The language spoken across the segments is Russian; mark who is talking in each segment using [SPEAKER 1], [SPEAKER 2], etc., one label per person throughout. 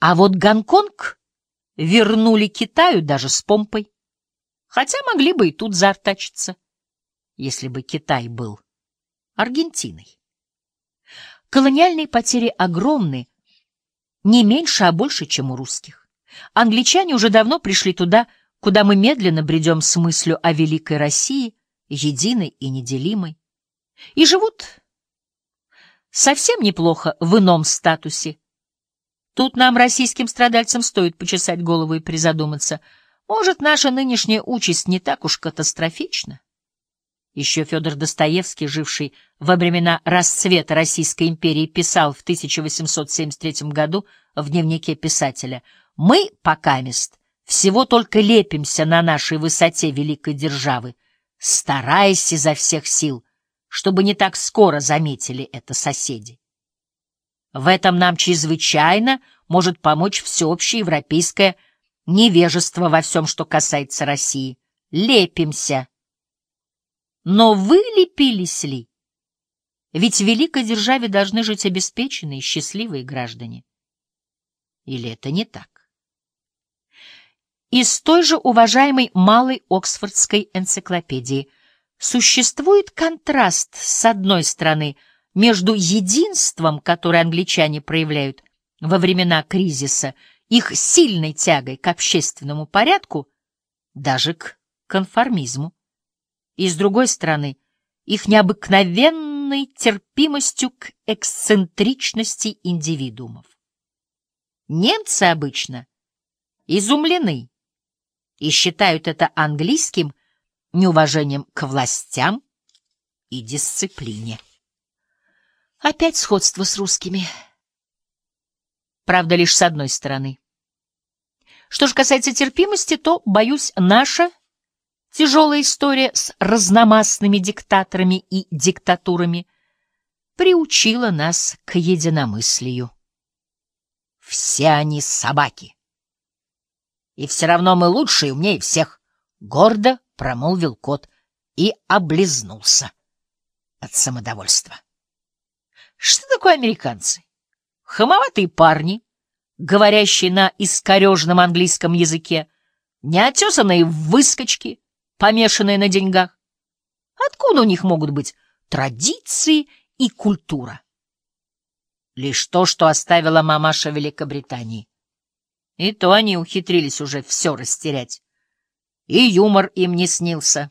[SPEAKER 1] А вот Гонконг вернули Китаю даже с помпой, хотя могли бы и тут заортачиться, если бы Китай был Аргентиной. Колониальные потери огромны, не меньше, а больше, чем у русских. Англичане уже давно пришли туда, куда мы медленно бредем с мыслью о великой России, единой и неделимой, и живут совсем неплохо в ином статусе. Тут нам, российским страдальцам, стоит почесать голову и призадуматься. Может, наша нынешняя участь не так уж катастрофична? Еще Федор Достоевский, живший во времена расцвета Российской империи, писал в 1873 году в дневнике писателя «Мы, покамест, всего только лепимся на нашей высоте великой державы, стараясь изо всех сил, чтобы не так скоро заметили это соседи. В этом нам чрезвычайно может помочь всеобщее европейское невежество во всем, что касается России. Лепимся. Но вылепились ли? Ведь в великой державе должны жить обеспеченные, счастливые граждане. Или это не так? Из той же уважаемой малой Оксфордской энциклопедии существует контраст, с одной стороны, между единством, которое англичане проявляют во времена кризиса, их сильной тягой к общественному порядку, даже к конформизму, и, с другой стороны, их необыкновенной терпимостью к эксцентричности индивидуумов. Немцы обычно изумлены и считают это английским неуважением к властям и дисциплине. Опять сходство с русскими. Правда, лишь с одной стороны. Что же касается терпимости, то, боюсь, наша Тяжелая история с разномастными диктаторами и диктатурами приучила нас к единомыслию. Все они собаки. И все равно мы лучше и умнее всех, — гордо промолвил кот и облизнулся от самодовольства. Что такое американцы? Хамоватые парни, говорящие на искореженном английском языке, неотесанные выскочки — помешанные на деньгах? Откуда у них могут быть традиции и культура? Лишь то, что оставила мамаша Великобритании. И то они ухитрились уже все растерять. И юмор им не снился.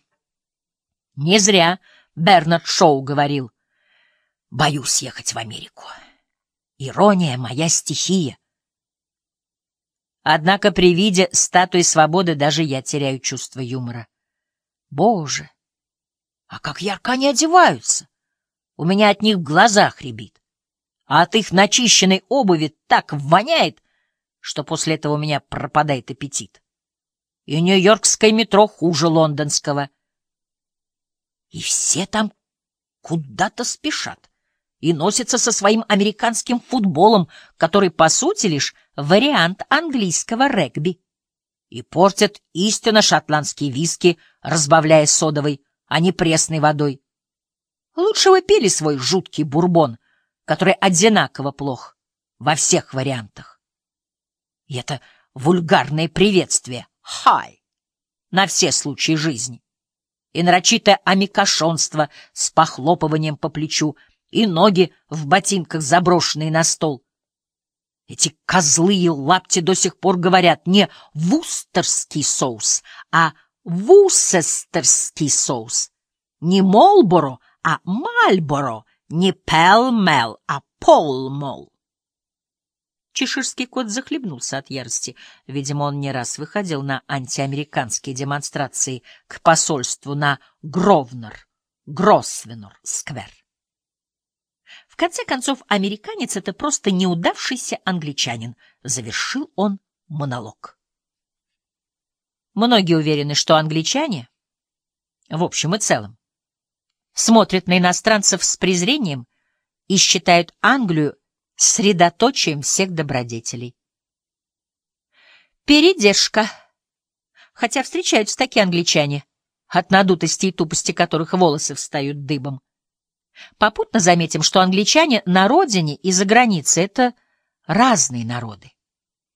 [SPEAKER 1] Не зря Бернард Шоу говорил, «Боюсь ехать в Америку. Ирония — моя стихия». Однако при виде статуи свободы даже я теряю чувство юмора. Боже, а как ярко они одеваются! У меня от них в глазах рябит. А от их начищенной обуви так воняет, что после этого у меня пропадает аппетит. И нью-йоркское метро хуже лондонского. И все там куда-то спешат и носятся со своим американским футболом, который, по сути, лишь вариант английского регби и портят истинно шотландские виски, разбавляя содовой, а не пресной водой. Лучше вы пили свой жуткий бурбон, который одинаково плох во всех вариантах. И это вульгарное приветствие «хай» на все случаи жизни, и нарочитое амикошонство с похлопыванием по плечу, и ноги в ботинках, заброшенные на стол, эти козлы и лапти до сих пор говорят не вустерский соус, а вусестерский соус. Не Молборо, а Мальборо, не Пелмел, а Полмол. Чеширский кот захлебнулся от ярости. Видимо, он не раз выходил на антиамериканские демонстрации к посольству на Гровнер, Гросвенор-сквер. В конце концов, американец — это просто неудавшийся англичанин. Завершил он монолог. Многие уверены, что англичане, в общем и целом, смотрят на иностранцев с презрением и считают Англию средоточием всех добродетелей. Передержка. Хотя встречаются такие англичане, от надутости и тупости которых волосы встают дыбом. Попутно заметим, что англичане на родине и за границей — это разные народы.